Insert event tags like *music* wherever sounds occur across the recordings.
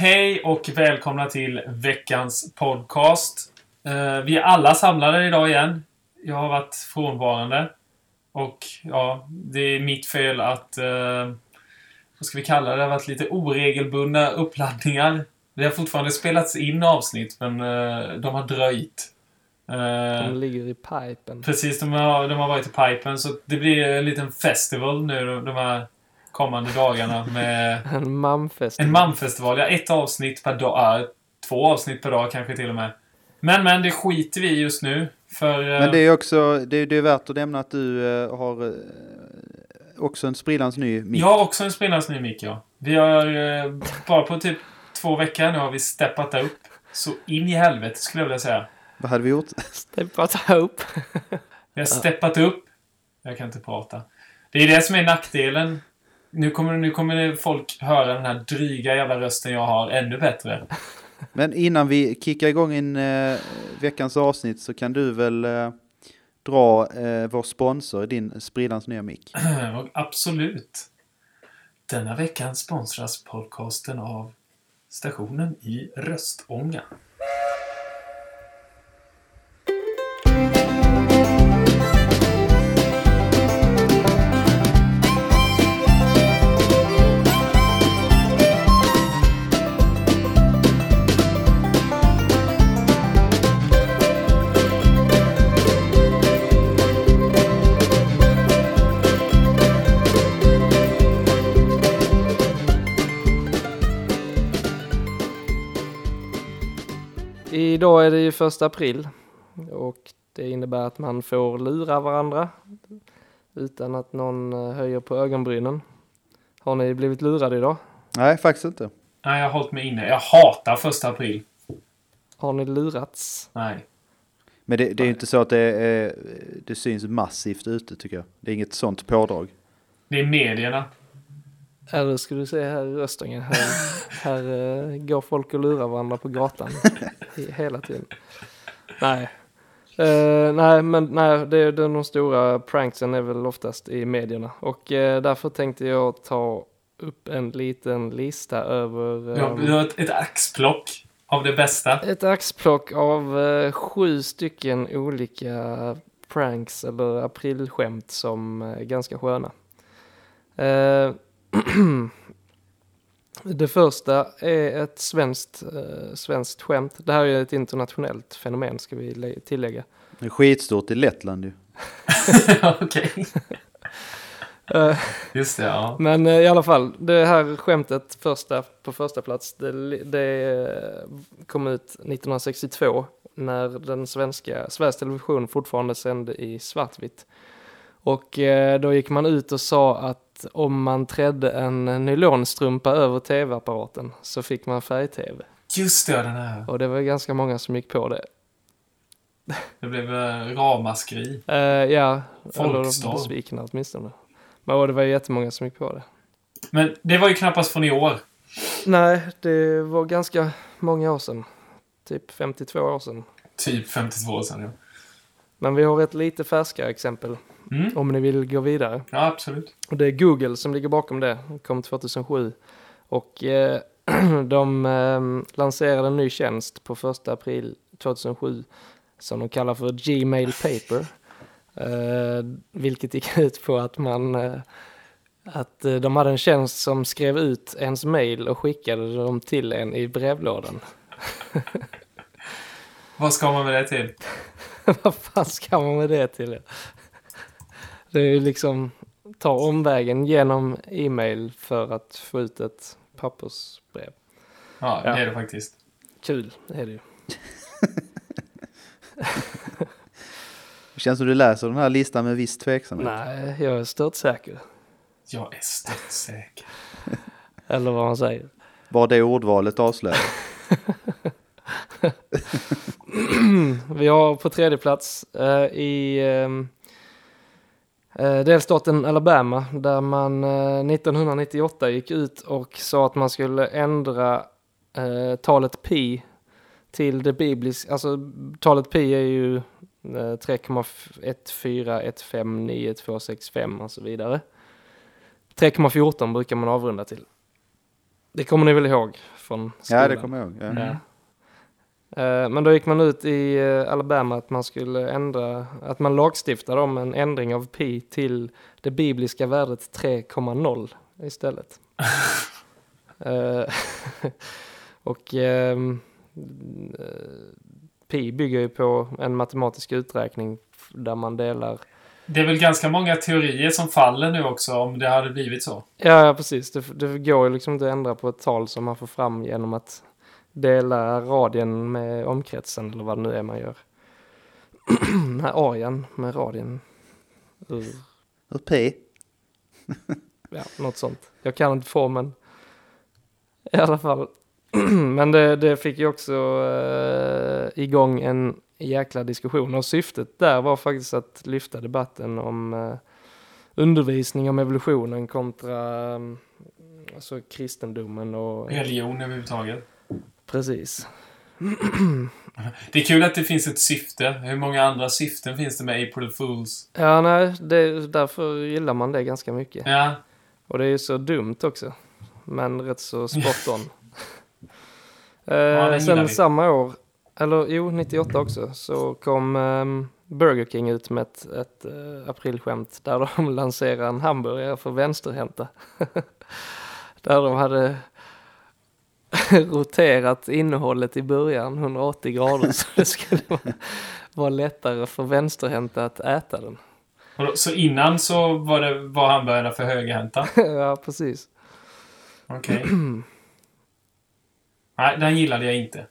Hej och välkomna till veckans podcast. Eh, vi är alla samlade idag igen. Jag har varit frånvarande. Och ja, det är mitt fel att... Eh, vad ska vi kalla det? Det har varit lite oregelbundna uppladdningar. Det har fortfarande spelats in avsnitt, men eh, de har dröjt. De ligger i pipen. Precis, de har, de har varit i pipen. Så det blir en liten festival nu de här kommande dagarna med *laughs* En mamfest. en mamfestival. Ja, ett avsnitt per dag. Ja, två avsnitt per dag kanske till och med. Men, men, det skiter vi just nu. För... eh, Men det är också, det är, det är värt att nämna att du eh, har eh, också en sprillans ny mick. Jag har också en sprillans ny mick, ja. Vi har eh, bara på typ två veckor nu har vi steppat upp. Så in i helvete skulle jag vilja säga. Vad hade vi gjort? Steppat upp. Vi har steppat upp. Jag kan inte prata. Det är det som är nackdelen. Nu kommer, nu kommer folk höra den här dryga jävla rösten jag har ännu bättre. Men innan vi kickar igång in eh, veckans avsnitt så kan du väl eh, dra eh, vår sponsor din sprillans nya mick. *clears throat* Absolut. Denna veckan sponsras podcasten av stationen i Röstånga. Ju första april. Och det innebär att man får lura varandra. Utan att någon eh, höjer på ögonbrynen. Har ni blivit lurade idag? Nej, faktiskt inte. Nej, jag har hållit mig inne. Jag hatar första april. Har ni lurats? Nej. Men det, det är ju inte så att det, är, det syns massivt ute tycker jag. Det är inget sånt pådrag. Det är medierna. Eller skulle du säga här i Röstånga, här, *laughs* här eh, går folk och lurar varandra på gatan hela tiden. Nej. Eh, nej, men nej, det, det, de stora pranksen är väl oftast i medierna. Och eh, därför tänkte jag ta upp en liten lista över har, vi har ett, ett axplock av det bästa. ett axplock av eh, sju stycken olika pranks eller aprilskämt som är ganska sköna. Det första är ett svenskt, eh, svenskt skämt. Det här är ett internationellt fenomen ska vi lä- tillägga. Det är skitstort i Lettland ju. *laughs* Okej. Eh, Just det, ja. Men eh, i alla fall, det här skämtet första, på första plats, det, det eh, kom ut 1962 när den svenska, Sveriges Television fortfarande sände i svartvitt. Och eh, då gick man ut och sa att om man trädde en nylonstrumpa över tv-apparaten så fick man färg-tv. Just det, den här. Och det var ganska många som gick på det. Det blev eh, ramaskri. Eh, ja, eller Folkstorm. besvikna åtminstone. Men och det var jättemånga som gick på det. Men det var ju knappast från i år. Nej, det var ganska många år sedan. Typ 52 år sedan. Typ 52 år sedan, ja. Men vi har ett lite färskare exempel Mm. om ni vill gå vidare. Ja, absolut. Och det är Google som ligger bakom det. Kom 2007. Och eh, *clears throat* de eh, lanserade en ny tjänst på 1 april 2007 som de kallar för Gmail Paper. Eh, vilket gick ut på att man eh, att eh, de hade en tjänst som skrev ut ens mail och skickade dem till en i brevlådan. *laughs* Vad ska man med det till? *laughs* Vad fan ska man med det till? Det är ju liksom ta omvägen genom e-mail för att få ut ett pappersbrev. Ja, Ja. det är det faktiskt. Kul, det är det ju. *laughs* Känns som du läser den här listan med viss tveksamhet. Nej, jag är stört säker. Jag är stört säker. *laughs* Eller vad man säger. Bara det ordvalet avslöjar. *clears throat* Vi har på tredje plats eh, i ehm, eh, delstaten Alabama där man eh, 1998 gick ut och sa att man skulle ändra eh, talet pi till det bibliska, alltså talet pi är ju eh, 3,141592265 och så vidare. 3,14 brukar man avrunda till. Det kommer ni väl ihåg från skolan? Ja, det kommer jag ihåg. Ja. Ja. Eh, Men då gick man ut i eh, Alabama att man skulle ändra, att man lagstiftade om en ändring av pi till det bibliska värdet 3,0 istället. *laughs* Eh, *laughs* och ehm, eh, pi bygger ju på en matematisk uträkning där man delar Det är väl ganska många teorier som faller nu också om det hade blivit så. Ja, ja precis. Det, det går ju liksom inte att ändra på ett tal som man får fram genom att dela radien med omkretsen eller vad det nu är man gör. *clears throat* Nej, arean med radien. Ur, Ur P. *laughs* ja, något sånt. Jag kan inte formen. I alla fall. *clears throat* Men det, det fick ju också eh, igång en jäkla diskussion och syftet där var faktiskt att lyfta debatten om eh, undervisning om evolutionen kontra eh, alltså kristendomen och Religion överhuvudtaget. Precis. Det är kul att det finns ett syfte. Hur många andra syften finns det med April Fools? Ja, nej, det, därför gillar man det ganska mycket. Ja, Och det är ju så dumt också. Men rätt så *laughs* spot on. Ja, eh, gillar sen vi. samma år, eller jo, 98 också, så kom ehm, Burger King ut med ett, ett eh, aprilskämt där de *laughs* lanserade en hamburgare för vänsterhänta. *laughs* där de hade *laughs* roterat innehållet i början 180 grader så det skulle vara, vara lättare för vänsterhänta att äta den. Så innan så var, det, var hamburgarna för högerhänta? *laughs* ja, precis. Okej. *clears throat* Nej, den gillade jag inte.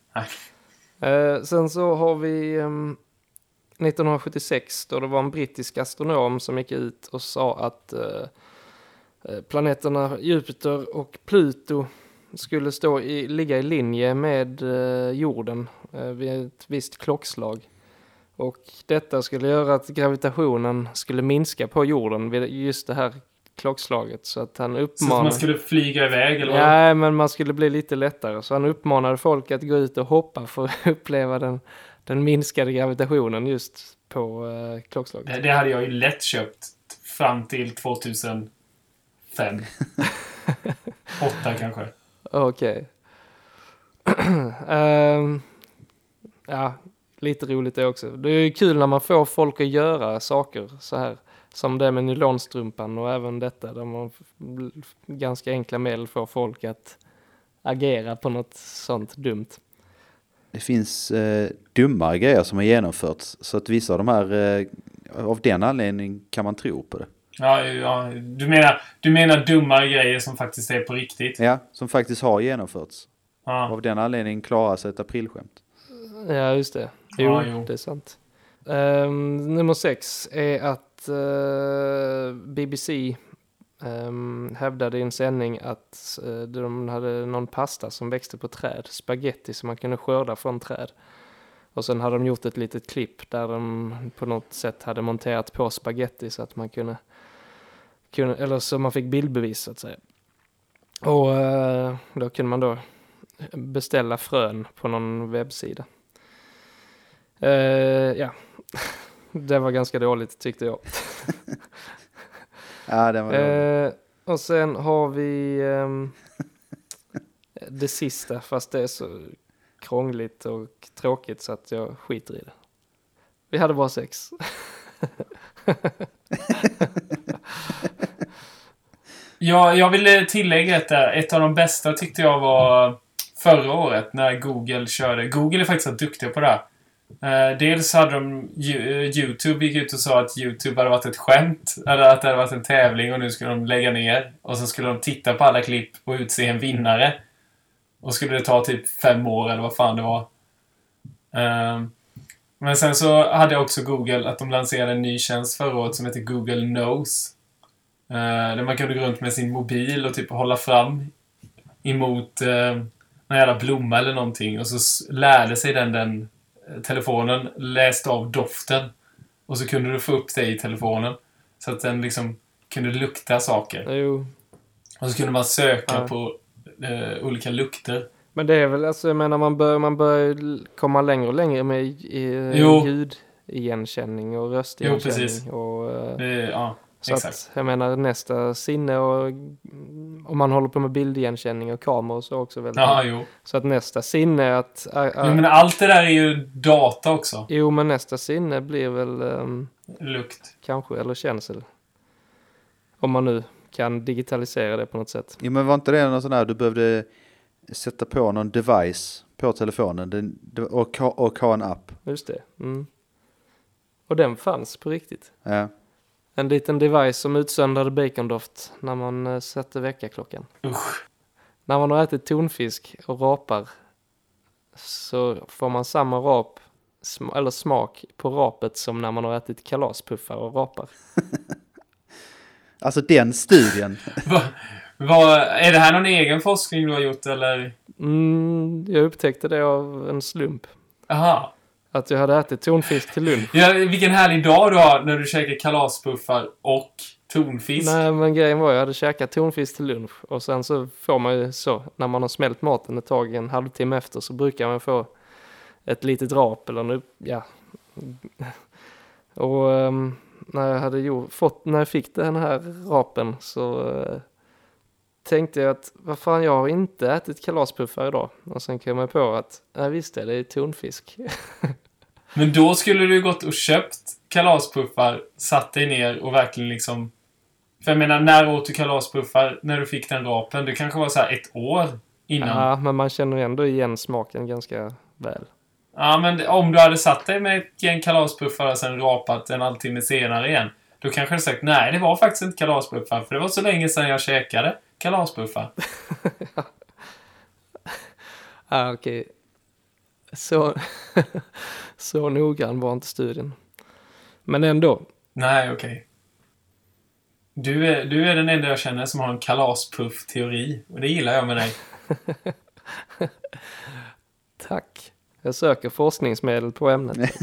Eh, sen så har vi ehm, 1976 då det var en brittisk astronom som gick ut och sa att eh, eh, planeterna Jupiter och Pluto skulle stå i, ligga i linje med eh, jorden eh, vid ett visst klockslag. Och detta skulle göra att gravitationen skulle minska på jorden vid just det här klockslaget. Så att han Så att uppmanade... man skulle flyga iväg eller vad? Nej, men man skulle bli lite lättare. Så han uppmanade folk att gå ut och hoppa för att *laughs* uppleva den, den minskade gravitationen just på eh, klockslaget. Det, det hade jag ju lätt köpt fram till 2005. *laughs* Åtta kanske. Okej. Ehm, ja, lite roligt det också. Det är ju kul när man får folk att göra saker så här. Som det med nylonstrumpan och även detta där man ganska enkla medel får folk att agera på något sånt dumt. Det finns eh, dummare grejer som har genomförts. Så att vissa av de här, eh, av den anledningen kan man tro på det. Ja, ja, du, menar, du menar dummare grejer som faktiskt är på riktigt? Ja, som faktiskt har genomförts. Ja. Av den anledningen klarar sig ett aprilskämt. Ja, just det. Jo, Ja, jo. det är sant. Ehm, nummer sex är att eh, BBC um, hävdade i en sändning att eh, de hade någon pasta som växte på träd, spaghetti som man kunde skörda från träd. Och sen hade de gjort ett litet klipp där de på något sätt hade monterat på spaghetti så att man kunde, kunde eller så man fick bildbevis så att säga. Och eh, då kunde man då beställa frön på någon webbsida. Eh, ja, *laughs* det var ganska dåligt tyckte jag. *laughs* Ja, den var dålig. Eh, och sen har vi ehm, det sista, fast det är så krångligt och tråkigt så att jag skiter i det. Vi hade bara sex. *laughs* Ja, jag vill tillägga ett där. Eh, ett av de bästa tyckte jag var förra året när Google körde. Google är faktiskt duktiga på det här. Eh, dels hade de eh, YouTube gick ut och sa att YouTube hade varit ett skämt. Eller att det hade varit en tävling och nu skulle de lägga ner. Och så skulle de titta på alla klipp och utse en vinnare. Och skulle det ta typ fem år eller vad fan det var. Ehm, men sen så hade också Google att de lanserade en ny tjänst förra året som heter Google Knows. Eh, där man kunde gå runt med sin mobil och typ hålla fram emot eh, någon jävla blomma eller någonting. Och så lärde sig den, den eh, telefonen, läste av doften. Och så kunde du få upp det i telefonen. Så att den liksom kunde lukta saker. Jo, Och så kunde man söka Ja. på eh, olika lukter. men det är väl alltså, jag menar man bör, man bör komma längre och längre med i, Jo. ljudigenkänning och Jo, precis. röstigenkänning. och, eh, Det, ja. Så Exakt. att, jag menar nästa sinne och om man håller på med bildigenkänning och kameror så också väldigt Ja, jo. Så att nästa sinne är att... Äh, Jo, men allt det där är ju data också. Jo, men nästa sinne blir väl ehm, Lukt. kanske, eller känsel. Om man nu kan digitalisera det på något sätt. Ja, men var inte det någon sån här du behövde sätta på någon device på telefonen och, ha- och ha en app? Just det. Mm. Och den fanns på riktigt. Ja. En liten device som utsöndrade bacondoft när man uh, satte väckarklockan. Usch. När man har ätit tonfisk och rapar så får man samma rap, sm- eller smak på rapet som när man har ätit kalaspuffar och rapar. *laughs* Alltså den studien. *laughs* Va, va, är det här någon egen forskning du har gjort eller? Mm, jag upptäckte det av en slump. Aha. Att jag hade ätit tonfisk till lunch. Ja, vilken härlig dag du har när du käkar kalaspuffar och tonfisk. Nej, men grejen var jag hade käkat tonfisk till lunch och sen så får man ju så, när man har smält maten ett tag, en halvtimme efter, så brukar man få ett litet rap eller nu, ja. Och ehm, när jag hade gjort, fått, när jag fick den här rapen så eh, tänkte jag att vad fan, jag har inte ätit kalaspuffar idag. Och sen kom jag på att, ja visst det, det är tonfisk. *laughs* Men då skulle du gått och köpt kalaspuffar, satt dig ner och verkligen liksom... För jag menar, när åt du kalaspuffar när du fick den rapen? Det kanske var så ett år innan. Ja, men man känner ändå igen smaken ganska väl. Ja, men om du hade satt dig med ett gäng kalaspuffar och sen rapat en halvtimme senare igen. Då kanske du sagt nej, det var faktiskt inte kalaspuffar. För det var så länge sedan jag käkade kalaspuffar. *laughs* Ah, okej. Så, *laughs* så noggrann var inte studien. Men ändå. Nej, okej. Du, är, du är den enda jag känner som har en kalaspuff-teori. Och det gillar jag med dig. *laughs* Tack. Jag söker forskningsmedel på ämnet. *laughs*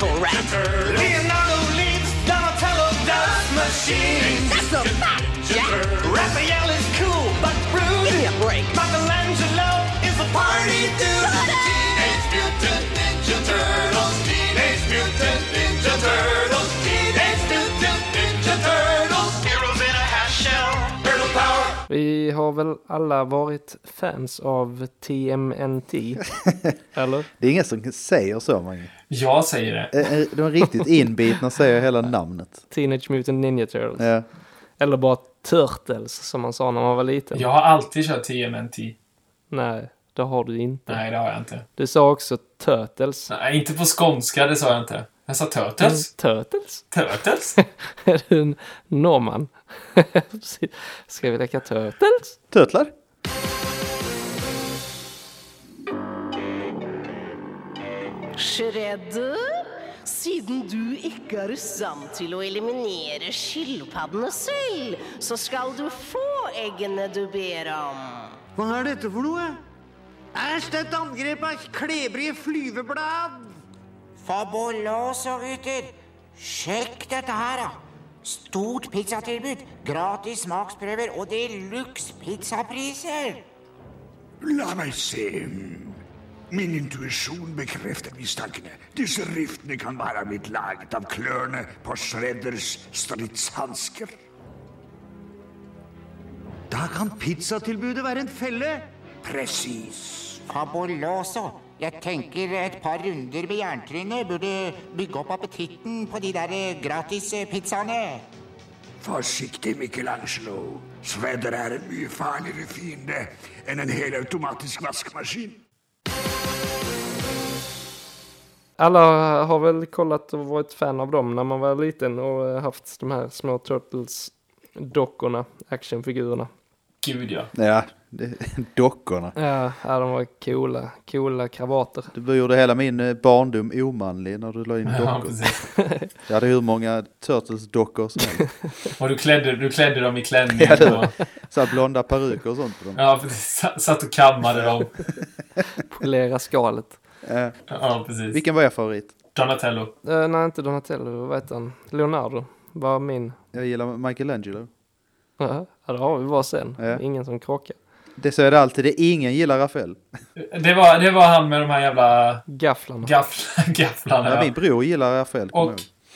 Crackle Rap. Leonardo leads, Donatello does machine. Har väl alla varit fans av TMNT? *laughs* Eller? Det är ingen som säger så, Mange. Jag säger det. Eh, eh, De är riktigt *laughs* inbitna säger hela namnet. Teenage Mutant Ninja Turtles. Ja. Eller bara Turtles som man sa när man var liten. Jag har alltid kört TMNT. Nej, det har du inte. Nej, det har jag inte. Du sa också Turtles. Nej, inte på skånska, det sa jag inte. Jag sa Turtles. Turtles? Turtles? *laughs* Är du en norrman? *laughs* Ska vi leka Turtles? Turtlar? Shredder, siden du ikke er i stand til å eliminere skilpaddene selv, så skal du få eggene du ber om. Hva er dette for noe? Æsj, det er et angrep av klebrige flyveblad! Fabuloso, gutter! Sjekk dette her, da! Stort pizzatilbud, gratis smaksprøver og de luxe pizzapriser! La meg se. Min intuisjon bekrefter mistankene. Disse riftene kan bare ha blitt laget av klørne på Shredders stridshansker. Da kan pizzatilbudet være en felle! Presis. Fabuloso! Jeg tenker et par runder med jerntrynet burde bygge opp appetitten på de der eh, gratis eh. Forsiktig, Michelangelo. Shredder er en mye farligere fiende enn en helautomatisk vaskemaskin. Alla har väl kollat och varit fan av dem när man var liten och eh, haft de här små Turtles dockorna, actionfigurerna. Gud ja. Ja, det, *laughs* dockorna. Ja, ja, de var coola, coola kravater. Du gjorde hela min eh, barndom omanlig när du la in Ja, dockor. precis. *laughs* Jag hade hur många Turtles-dockor som helst. *laughs* Och du klädde, du klädde dem i klänning. Ja, det- och, Så här blonda peruker och sånt på dem. ja, precis. Satt och kammade dem. Polera skalet. Eh, Ja, precis. vilken var er favorit? Donatello. Uh, nej, inte Donatello, vad heter han? Leonardo var min. Jag gillar Michelangelo. Ja, det har vi bara sen. Ja. Ingen som krockar. Det så är det alltid. Det är ingen gillar Rafael. Det var, det var han med de här jävla Gafflarna. gaff, *laughs* gafflarna. Ja, Ja. min bror gillar Rafael. Och.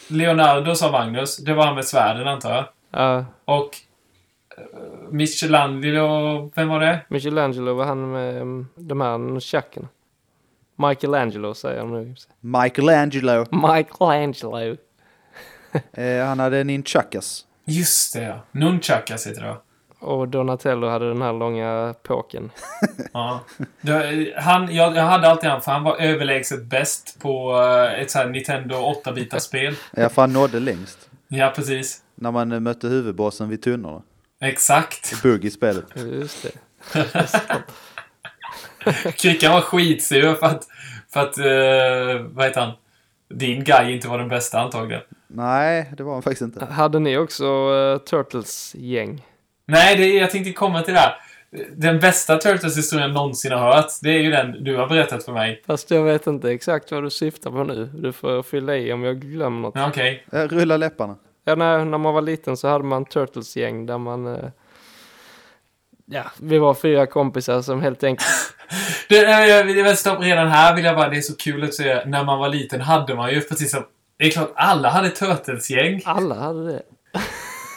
Leonardo sa Magnus. Det var han med svärden antar jag. Ja, Och uh, Michelangelo, vem var det? Michelangelo var han med um, de här nunchakerna. Michelangelo säger jag nu. Michelangelo. Michelangelo. Eh, han hade ninchakas. Just det ja. Nunchakas heter det va? Och Donatello hade den här långa påken. *laughs* Ja. Han, jag, jag hade alltid han för han var överlägset bäst på eh, ett så här Nintendo 8-bitarspel. *laughs* Ja, för han nådde längst. Ja, precis. När man eh, mötte huvudbossen vid tunnorna. Exakt. Bugg i spelet. Just det. *laughs* Kryckan var skitsur för att, för att eh, vad heter han? Din guy inte var den bästa antagligen. Nej, det var han faktiskt inte. Hade ni också uh, Turtles-gäng? Nej, det, jag tänkte komma till det här. Den bästa Turtles-historien någonsin har hört, det är ju den du har berättat för mig. Fast jag vet inte exakt vad du syftar på nu. Du får fylla i om jag glömmer något. Ja, Okej. Eh, rulla läpparna. Ja, när, när man var liten så hade man Turtles-gäng där man... eh, ja, vi var fyra kompisar som helt enkelt... *laughs* Det, jag, jag, jag vill stoppa redan här vill jag bara, det är så kul att se. När man var liten hade man ju precis som... Det är klart, alla hade Turtles-gäng. Alla hade det. *laughs*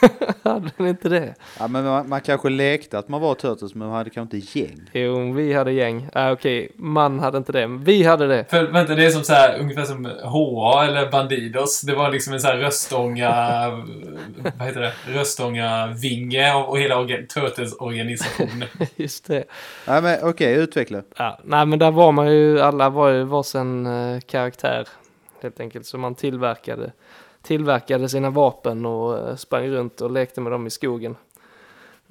*laughs* hade ni inte det? Ja, men man, man kanske lekte att man var Turtles, men man hade kanske inte gäng. Jo, vi hade gäng. Ah, Okej, man hade inte det. men Vi hade det. För vänta, det är som så här, ungefär som HA eller Bandidos. Det var liksom en sån här röstånga... *laughs* vad heter det? Röstånga-vinge och, och hela orga- Turtles-organisationen. *laughs* Just det. Nej, men okej, utveckla. Ja, nej, men där var man ju, alla var ju varsin eh, karaktär. Helt enkelt. Så man tillverkade, tillverkade sina vapen och eh, sprang runt och lekte med dem i skogen.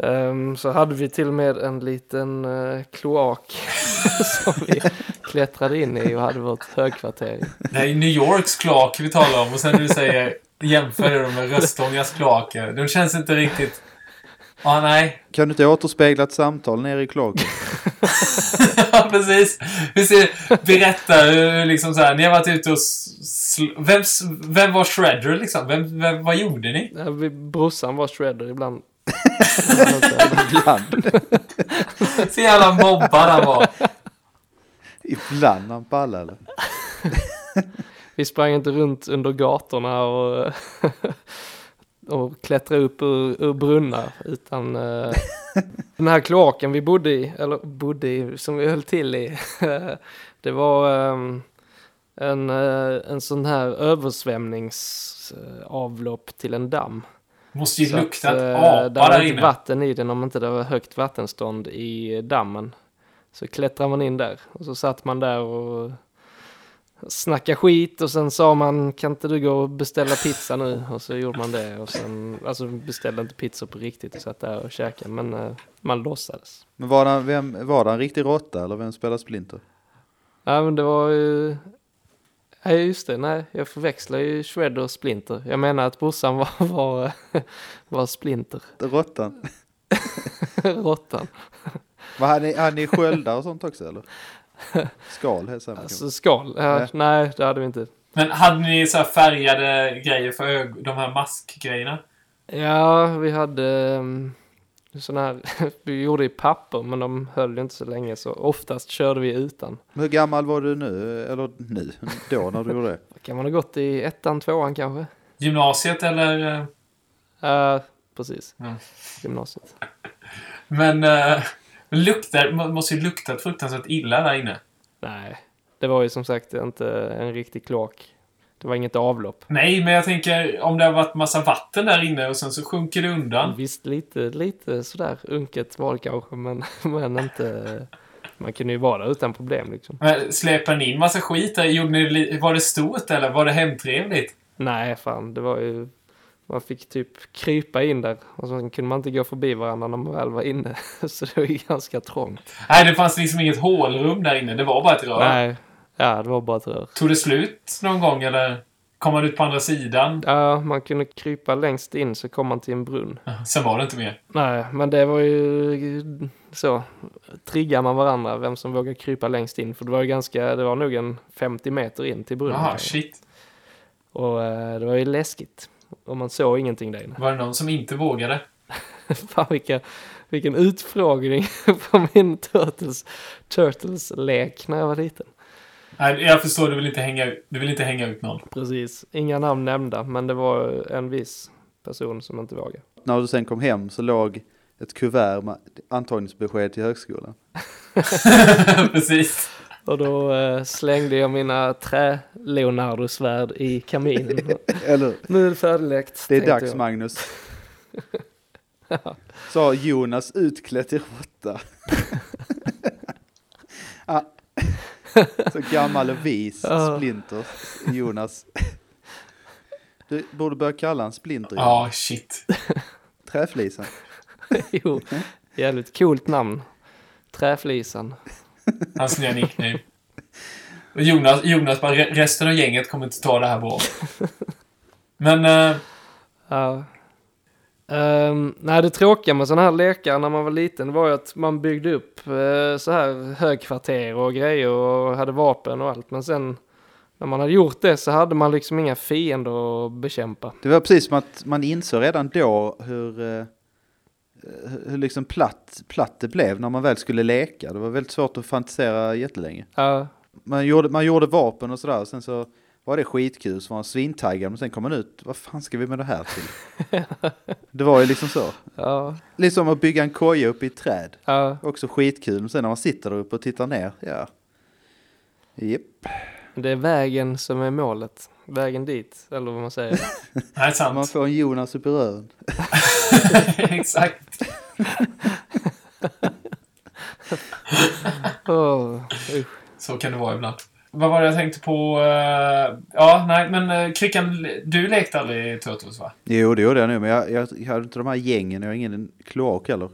Ehm, så hade vi till och med en liten eh, kloak *laughs* som vi klättrade in i och hade vårt högkvarter i. Det är New Yorks kloak vi talar om och sen du säger jämför det med Röstångas kloaker. De känns inte riktigt... Ja, nej. Kan du inte återspegla ett samtal nere i kloaken? *laughs* Ja, precis. Vi ser, berätta hur liksom så här, ni har varit ute och... Vem, vem var Shredder liksom? Vem, vem, vad gjorde ni? Ja, vi, brorsan var shredder ibland. Ibland. Så jävla mobbad han var. Ibland han pallar eller? Vi sprang inte runt under gatorna och, och klättrade upp ur, ur brunnar. Utan eh, *laughs* den här kloaken vi bodde i, eller bodde i, som vi höll till i. *laughs* det var ehm, en, eh, en sån här översvämningsavlopp till en damm. Måste ju Så att, luktat eh, apa Det var där inte inne. vatten i den om inte det var högt vattenstånd i dammen. Så klättrade man in där och så satt man där och snackade skit och sen sa man kan inte du gå och beställa pizza nu? Och så gjorde man det och sen, alltså beställde inte pizza på riktigt och satt där och käkade men eh, man låtsades. Men var det, vem, var det en riktig råtta eller vem spelar Splinter? Ja men det var ju... Nej just det, nej jag förväxlar ju Shredder och Splinter. Jag menar att brorsan var, *laughs* var, var Splinter, Råttan? *laughs* råttan. Vad hade, ni, hade ni sköldar och sånt också eller? Skal här sen. Alltså skal, ja, Nej. nej det hade vi inte. Men hade ni så här färgade grejer för de här maskgrejerna? Ja, vi hade um, sådana här, *laughs* vi gjorde i papper men de höll ju inte så länge så oftast körde vi utan. Hur gammal var du nu? Eller nu? Då när du gjorde det? *laughs* Kan man ha gått i ettan, tvåan kanske? Gymnasiet eller? Ja, precis. Mm. Gymnasiet. Men... Uh, luktar, må- måste ju luktat fruktansvärt illa där inne. Nej, det var ju som sagt inte en riktig kloak. Det var inget avlopp. Nej, men jag tänker om det har varit massa vatten där inne och sen så sjunker det undan. Visst, lite, lite sådär unket var det kanske, men, *laughs* men inte... Man kunde ju vara där utan problem liksom. Men Släpade ni in massa skit där? Gjorde ni, var det stort eller var det hemtrevligt? Nej, fan, det var ju Man fick typ krypa in där och så kunde man inte gå förbi varandra när man väl var inne. *laughs* Så det var ju ganska trångt. Nej, det fanns liksom inget hålrum där inne. Det var bara ett rör. Nej, ja det var bara ett rör. Tog det slut någon gång eller kom man ut på andra sidan? Ja, man kunde krypa längst in så kom man till en brunn. Sen var det inte mer. Nej, men det var ju så. Triggar man varandra vem som vågar krypa längst in. För det var ju ganska, det var nog en 50 meter in till brunnen. Jaha, shit. Och eh, det var ju läskigt. Och man såg ingenting där inne. Var det någon som inte vågade? *laughs* Fan vilka, vilken utfrågning *laughs* på min Turtles, Turtles-lek när jag var liten. Nej, jag förstår, du vill inte hänga, ut- du vill inte hänga ut någon. Precis, inga namn nämnda, men det var en viss person som inte vågade. När du sen kom hem så låg ett kuvert med antagningsbesked till högskolan. *laughs* Precis. Och då eh, slängde jag mina trä-Leonardo-svärd i kaminen. *laughs* Eller nu är det färdiglekt. det är dags jag. Magnus. *laughs* Sa Jonas utklädd till råtta. *laughs* ah. Så gammal och vis, Ja. Splinter, Jonas. Du borde börja kalla han Splinter. Ja, Jonas. shit. Träflisan. jo, jävligt coolt namn. Träflisan. Hans nya nickname. Och Jonas, Jonas bara, "Re- resten av gänget kommer inte ta det här bra. Men, eh, Ja. Ehm, nej, det tråkiga med sådana här lekar när man var liten var ju att man byggde upp uh, så här högkvarter och grejer och hade vapen och allt. Men sen när man hade gjort det så hade man liksom inga fiender att bekämpa. Det var precis som att man insåg redan då hur, eh, hur hur liksom platt, platt det blev när man väl skulle leka. Det var väldigt svårt att fantisera jättelänge. Ja, Man gjorde, man gjorde vapen och sådär, och sen så var det skitkul, så var man svintaggad, men sen kom man ut, vad fan ska vi med det här till? *laughs* det var ju liksom så. ja, Liksom att bygga en koja uppe i ett träd. ja. Också skitkul, men sen när man sitter där uppe och tittar ner, ja. Japp. Det är vägen som är målet. Vägen dit, eller vad man säger. *laughs* nej, sant. Man får en Jonas upp i röven. *laughs* Exakt. *laughs* Åh, usch. Så kan det vara ibland. Vad var det jag tänkte på? eh, ja, nej, men uh, Krickan, du lekte aldrig Turtles, va? Jo, det gjorde jag nu, men jag, jag, jag hade inte de här gängen, jag har ingen kloak heller.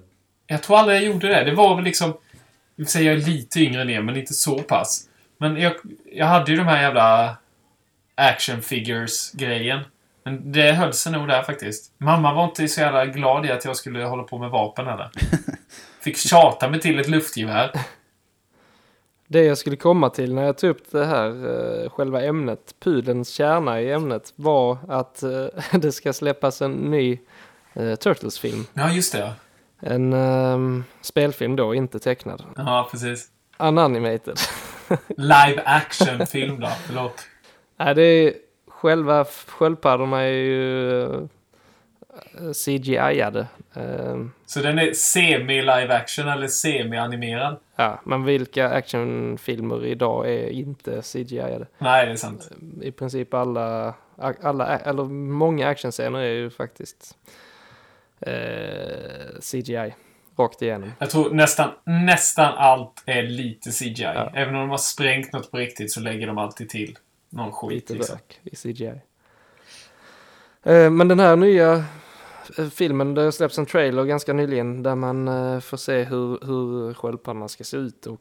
Jag tror aldrig jag gjorde det. Det var väl liksom... Och för sig, jag är lite yngre än er, men inte så pass. Men jag, jag hade ju de här jävla action figures-grejen. Men det höll sig nog där faktiskt. Mamma var inte så jävla glad i att jag skulle hålla på med vapen heller. *laughs* Fick tjata mig till ett luftgevär. Det jag skulle komma till när jag tog upp det här, eh, själva ämnet, pudelns kärna i ämnet, var att eh, *laughs* det ska släppas en ny eh, Turtles-film. Ja, just det. ja. En ehm, spelfilm då, inte tecknad. Ja, precis. Unanimated. Live action-film då. Förlåt. *laughs* Nej, det är själva sköldpaddorna är ju uh, CGI-ade. Ehm, Så den är semi-live action eller semi-animerad? ja, men vilka actionfilmer idag är inte CGI-ade? Nej, det är sant. I princip alla, alla eller många actionscener är ju faktiskt eh, CGI. Rakt igenom. Jag tror nästan, nästan allt är lite CGI. Ja. Även om de har sprängt något på riktigt så lägger de alltid till någon skit. Lite Liksom. i CGI. Eh, men den här nya eh, filmen, det släpps en trailer ganska nyligen där man eh, får se hur, hur sköldpaddorna ska se ut och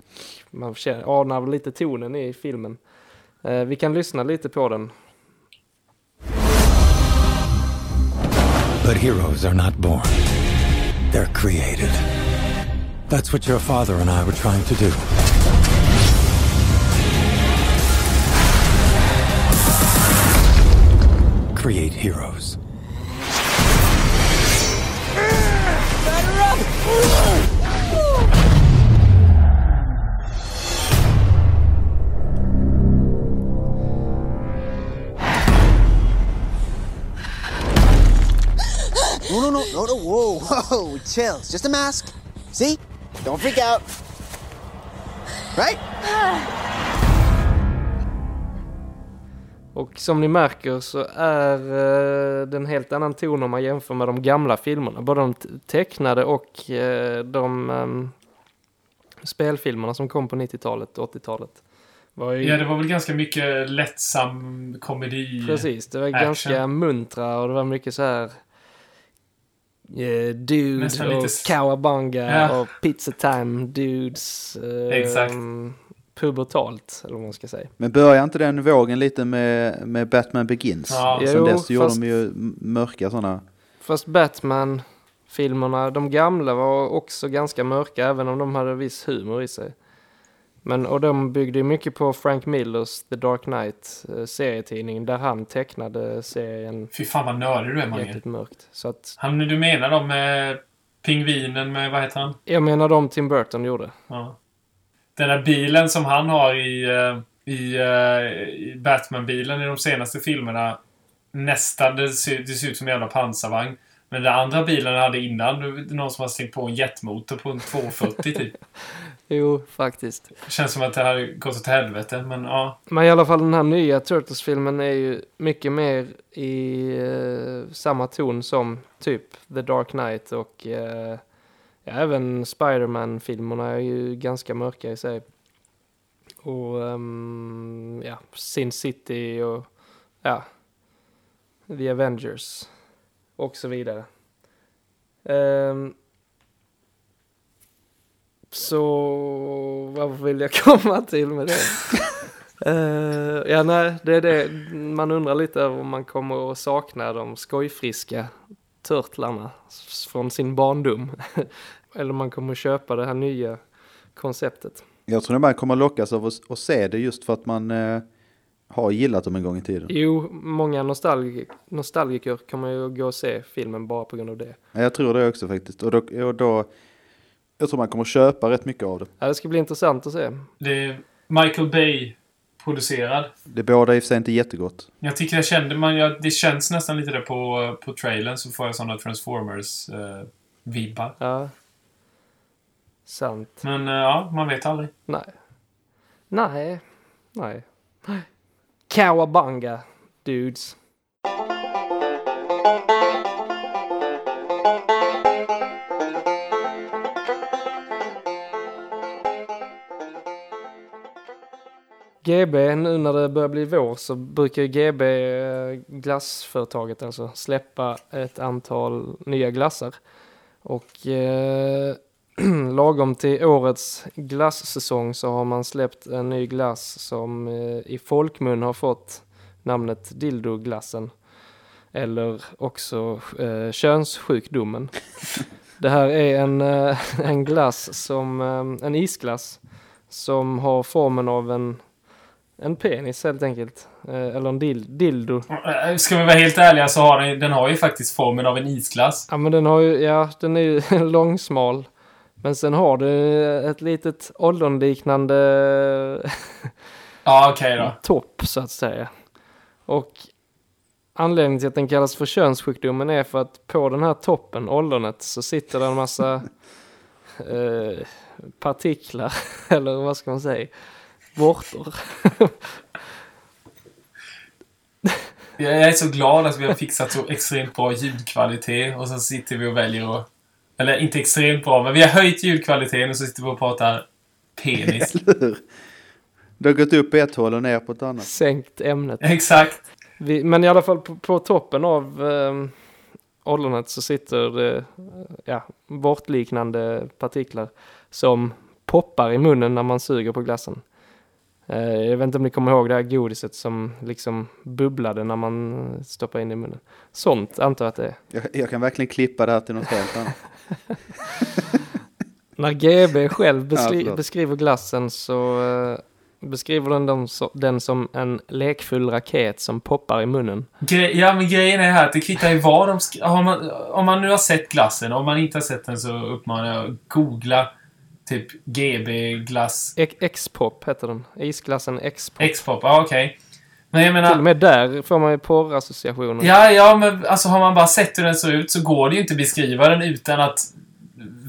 man känner, anar lite tonen i filmen. Eh, vi kan lyssna lite på den. But heroes are not born, they're created. That's what your father and I were trying to do. Create heroes. No, no, no, no, no, whoa, whoa, chill. It's just a mask. See? Don't freak out. Right? Och som ni märker så är eh, det en helt annan ton om man jämför med de gamla filmerna. Både de tecknade och eh, de ehm, spelfilmerna som kom på 90-talet och 80-talet. Var ju, Ja, det var väl ganska mycket lättsam komedi. Precis, det var action. ganska muntra och det var mycket så här... eh, dude Nästan och lite cowabunga Ja. och pizza time dudes. eh, Exakt. Pubertalt, eller vad man ska säga. Men börjar inte den vågen lite med, med Batman Begins? Ja. Sen Jo, dess gjorde fast- de ju mörka sådana. Fast Batman-filmerna, de gamla var också ganska mörka, även om de hade viss humor i sig. Men, och de byggde ju mycket på Frank Millers The Dark Knight eh, serietidning, där han tecknade serien Fy fan vad nördig du är, Mange. jäkligt mörkt. Så att, Han, du menar de med pingvinen med, vad heter han? jag menar de Tim Burton gjorde. Ja. Den där bilen som han har i, eh, i, eh, i Batman-bilen i de senaste filmerna. Nästan, det ser, det ser ut som en jävla pansarvagn. Men den andra bilen hade innan, det är någon som har slängt på en jetmotor på en 240 typ. *laughs* Jo, faktiskt. Känns som att det hade gått åt helvete, men ja. Men i alla fall den här nya Turtles-filmen är ju mycket mer i eh, samma ton som typ The Dark Knight och eh, ja, även Spider-Man-filmerna är ju ganska mörka i sig. Och ehm, ja, Sin City och ja, The Avengers och så vidare. Ehm, så vad vill jag *laughs* komma till med det? *laughs* Eh, ja, nej, det är det. Man undrar lite om man kommer att sakna de skojfriska turtlarna från sin barndom. *laughs* Eller om man kommer att köpa det här nya konceptet. Jag tror att man kommer lockas av att se det just för att man eh, har gillat dem en gång i tiden. Jo, många nostalgi- nostalgiker kommer ju gå och se filmen bara på grund av det. Ja, Jag tror det också faktiskt. Och då, och då, jag tror man kommer köpa rätt mycket av det. Ja, det ska bli intressant att se. Det är Michael Bay producerad. Det båda i och för sig inte jättegott. Jag tycker jag kände, man, jag, det känns nästan lite det på, på trailern så får jag sådana Transformers-vibbar. Ja. Sant. Men eh, ja, man vet aldrig. Nej. Nej. Nej. Nej. Cowabunga, dudes. GB, nu när det börjar bli vår så brukar ju GB, eh, glassföretaget alltså, släppa ett antal nya glassar. Och eh, *clears throat* lagom till årets glassäsong så har man släppt en ny glass som eh, i folkmun har fått namnet dildoglassen. Eller också eh, könssjukdomen. Det här är en, eh, *laughs* en glass som, eh, en isglass som har formen av en, en penis helt enkelt. Eller en dil, dildo. Ska vi vara helt ärliga så har den, den har ju faktiskt formen av en isglass. Ja men den har ju, ja den är ju *laughs* långsmal. Men sen har du ett litet ollonliknande *laughs* Ja, okej då. *laughs* topp så att säga. Och anledningen till att den kallas för könssjukdomen är för att på den här toppen, ollonet, så sitter det en massa *laughs* eh, partiklar, eller vad ska man säga, vårtor. Jag är så glad att vi har fixat så extremt bra ljudkvalitet och så sitter vi och väljer att... Eller inte extremt bra, men vi har höjt ljudkvaliteten och så sitter vi och pratar penis. *laughs* Eller hur? Det har gått upp ett håll och ner på ett annat. Sänkt ämnet. Exakt. Vi, men i alla fall på, på toppen av eh, ollonet så sitter eh, ja, vårtliknande partiklar som poppar i munnen när man suger på glassen. Eh, jag vet inte om ni kommer ihåg det här godiset som liksom bubblade när man stoppar in i munnen. Sånt antar jag att det är. Jag, jag kan verkligen klippa det här till något helt annat. *laughs* När GB själv Ja, beskri- förlåt. beskriver glassen så eh, beskriver den dem så, den som en lekfull raket som poppar i munnen. Gre ja, men grejen är här att det kvittar ju vad de har man, Om man nu har sett glassen, om man inte har sett den så uppmanar jag att googla typ GB glass X- X-pop heter den. Isglassen X-pop. X-pop. Ja, okej. Men jag Till och menar... med där får man ju porrassociationer. Ja, ja, men alltså har man bara sett hur den ser ut så går det ju inte att beskriva den utan att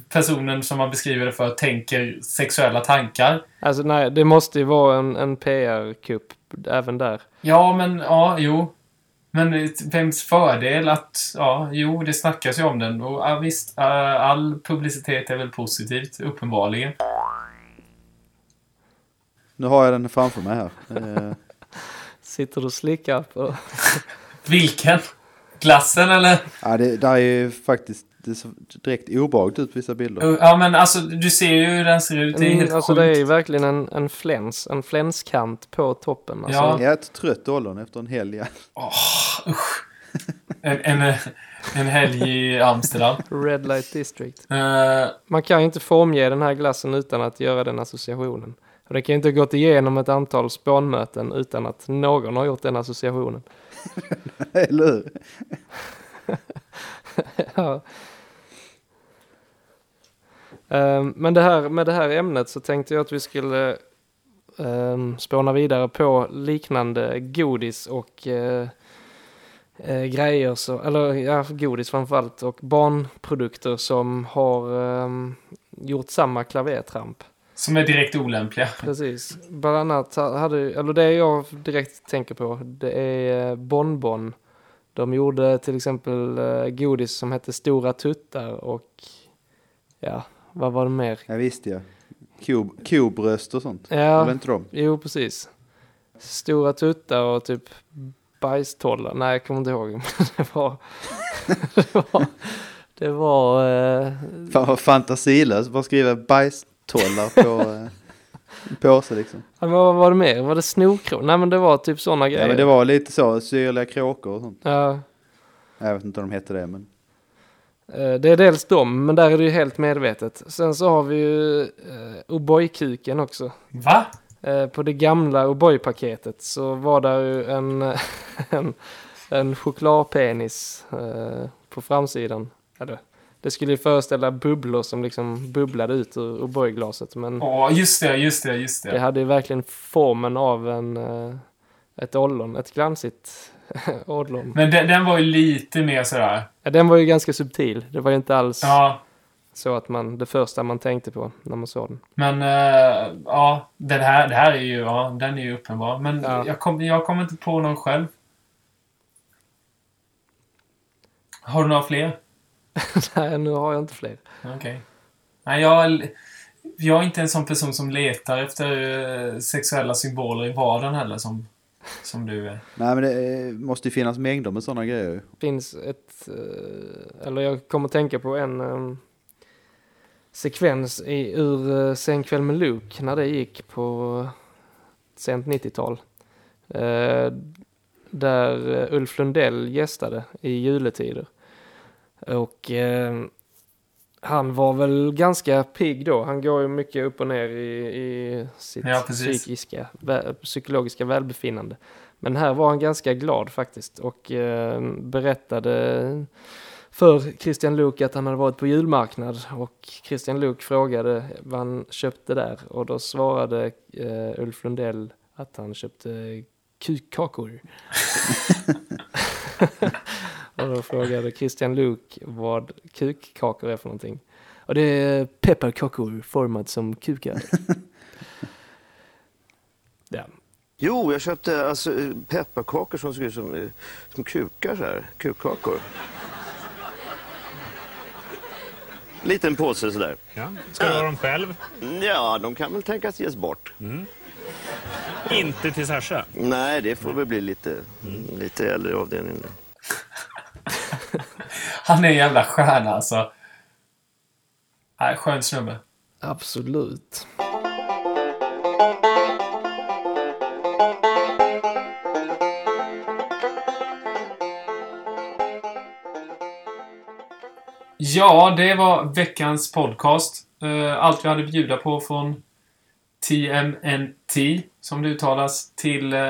personen som man beskriver det för tänker sexuella tankar. Alltså nej, det måste ju vara en, en PR-kupp även där. Ja, men ja, jo. Men vems fördel att... Ja, jo, det snackas ju om den. Och ja, visst, äh, all publicitet är väl positivt, uppenbarligen. Nu har jag den framför mig här. Sitter du och slickar på... *laughs* Vilken? Glassen eller? ja, det där är ju faktiskt det ser direkt obehagligt ut vissa bilder. Ja men alltså du ser ju hur den ser ut. Det är helt Mm, alltså sjukt. det är ju verkligen en, en fläns, en flänskant på toppen. Alltså, Ja. Jag är ett trött ollon efter en helg. ja. Åh, usch. En, en, en helg i Amsterdam. Red Light District. Eh, Man kan ju inte formge den här glassen utan att göra den associationen. Och det kan ju inte ha gått igenom ett antal spånmöten utan att någon har gjort den associationen. *laughs* Eller hur? *laughs* ja. Ehm, Men det här, med det här ämnet så tänkte jag att vi skulle um, spåna vidare på liknande godis och eh, eh, grejer, så, eller ja, godis framförallt och barnprodukter som har ehm, gjort samma klavertramp. Som är direkt olämpliga. Precis. Bland annat ha- hade, eller det jag direkt tänker på, det är eh, Bonbon. De gjorde till exempel eh, godis som hette Stora Tuttar och ja, vad var det mer? Ja visst ja. Ko, kobröst och sånt. Ja. Inte de? Jo, precis. Stora Tuttar och typ bajstollar. Nej, jag kommer inte ihåg. *laughs* det var... det var... Det var eh, Fan vad fantasilöst. Bara skriva bajstollar på eh, en påse liksom. ja, vad var det mer? Var det snorkrok? Nej, men det var typ sådana grejer. Ja men det var lite så. Syrliga kråkor och sånt. Ja, Jag vet inte om de hette det men. Eh, Det är dels dem, men där är det ju helt medvetet. Sen så har vi ju eh, O'boy-kuken också. Va? På det gamla O'boy-paketet så var där ju en, *laughs* en, en chokladpenis på framsidan. Eller, det skulle ju föreställa bubblor som liksom bubblade ut ur O'boy-glaset. Men Åh, just det, just det, just det det. hade ju verkligen formen av en, eh, ett ollon, ett glansigt *laughs* ollon. Men den, den var ju lite mer sådär. Ja, den var ju ganska subtil. Det var ju inte alls Ja, så att man, det första man tänkte på när man såg den. men eh, ja, den här, det här är ju, ja, den är ju uppenbar. Men Ja. jag, kom, jag kommer inte på någon själv. Har du några fler? *laughs* Nej, nu har jag inte fler. Okej. Nej, jag, jag är inte en sån person som letar efter eh, sexuella symboler i vardagen heller som, som du är. Nej men det eh, måste ju finnas mängder med sådana grejer finns ett, eh, eller jag kommer att tänka på en em, sekvens i, ur uh, Sen kväll med Luke när det gick på sent 90-tal. Eh, där Ulf Lundell gästade i juletider. Och eh, han var väl ganska pigg då. Han går ju mycket upp och ner i, i sitt Ja, psykiska, vä- psykologiska välbefinnande. Men här var han ganska glad faktiskt och eh, berättade för Christian Luuk att han hade varit på julmarknad och Christian Luuk frågade vad han köpte där och då svarade eh, Ulf Lundell att han köpte kukkakor. *laughs* *laughs* *laughs* och då frågade Christian Luuk vad kukkakor är för någonting. Och det är pepparkakor formad som kukar. *laughs* ja. Jo, jag köpte alltså pepparkakor som såg ut som, som kukar så här. Kukkakor. Liten påse sådär. Ja. Ska du ha dem själv? Ja, de kan väl tänkas ges bort. Inte till Sasha? Nej, det får väl bli lite, lite äldre avdelning. då. *laughs* Han är en jävla stjärna alltså. Nej, skön snubbe. Absolut. Ja, det var veckans podcast. Eh, Allt vi hade att bjuda på från TMNT, som det uttalas, till uh,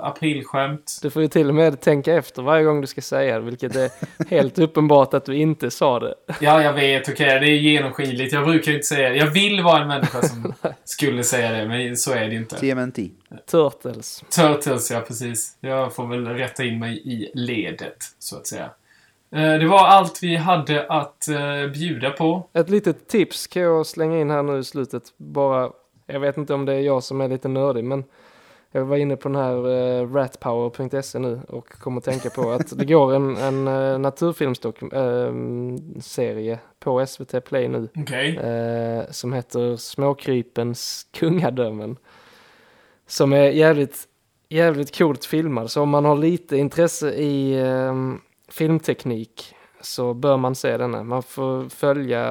aprilskämt. Du får ju till och med tänka efter varje gång du ska säga det, vilket är helt *laughs* uppenbart att du inte sa det. Ja, jag vet. Okej, det är genomskinligt. Jag brukar inte säga det. Jag vill vara en människa som *laughs* skulle säga det, men så är det inte. TMNT. Turtles. Turtles, ja precis. Jag får väl rätta in mig i ledet, så att säga. Eh, Det var allt vi hade att eh, bjuda på. Ett litet tips kan jag slänga in här nu i slutet. Bara, jag vet inte om det är jag som är lite nördig, men jag var inne på den här uh, ratpower.se nu och kom att tänka på att det går en, en uh, naturfilmsserie på SVT Play nu. Okej. eh, som heter Småkrypens kungadömen. Som är jävligt, jävligt coolt filmad. Så om man har lite intresse i filmteknik så bör man se denna. Man får följa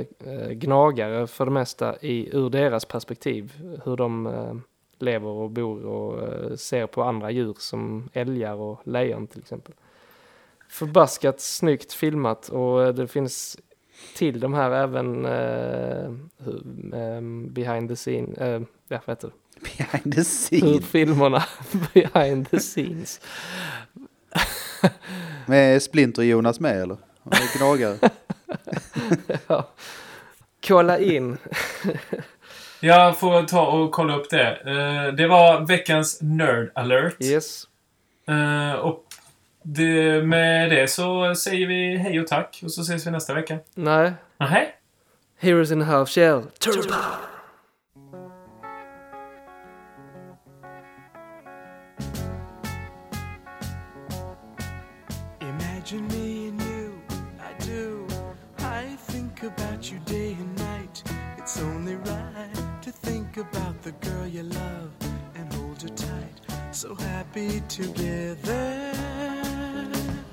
eh, gnagare för det mesta i, ur deras perspektiv. Hur de eh, lever och bor och eh, ser på andra djur som älgar och lejon till exempel. Förbaskat snyggt filmat och det finns till de här även ehm, behind the scene, eh, ja, vad heter det? Behind the Hur scene. filmerna *laughs* behind the scenes. *laughs* Med Splinter-Jonas med eller? Gnagare. *laughs* ja. Kolla in. *laughs* Jag får ta och kolla upp det. Eh, det var veckans Nerd alert. Yes. Eh, och det, med det så säger vi hej och tack och så ses vi nästa vecka. Nej. Nej. Heroes in a half shell. Turtle So happy together.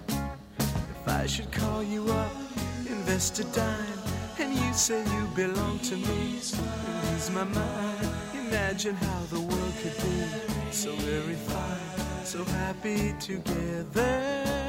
If I should call you up, invest a dime, and you say you belong to me, I lose my mind. Imagine how the world could be so very fine, so happy together.